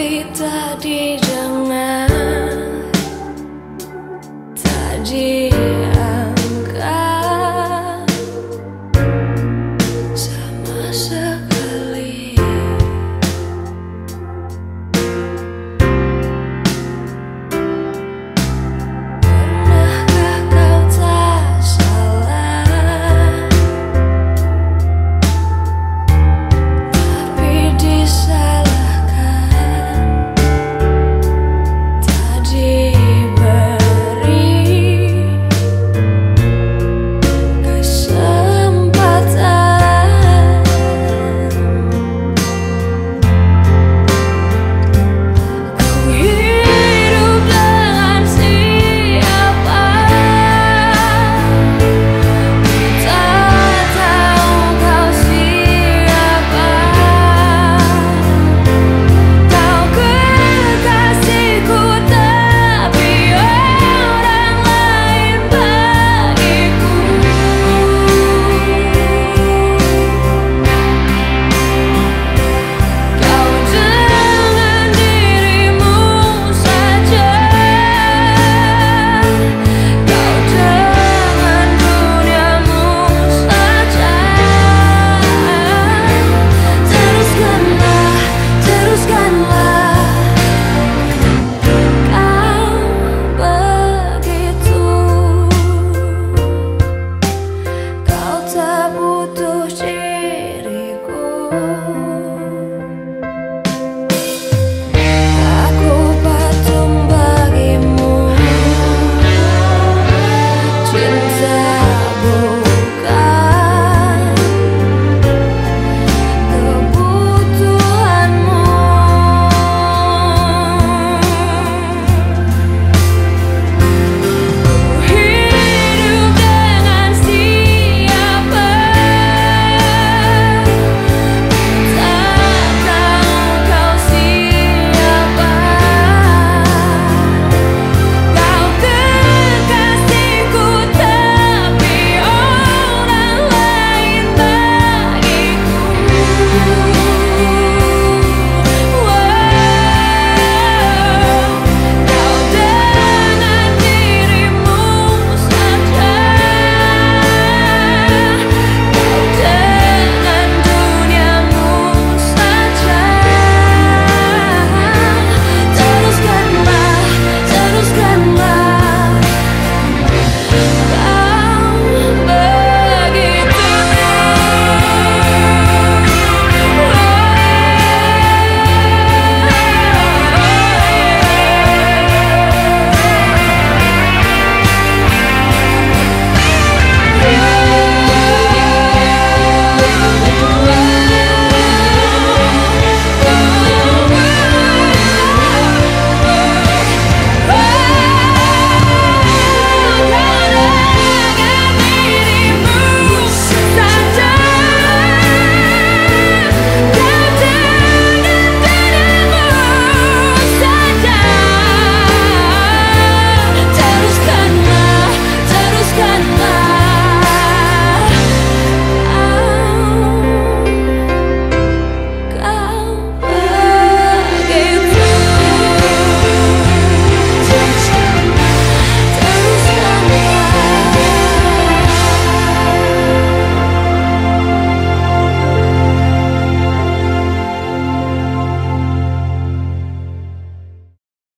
Tapi tadi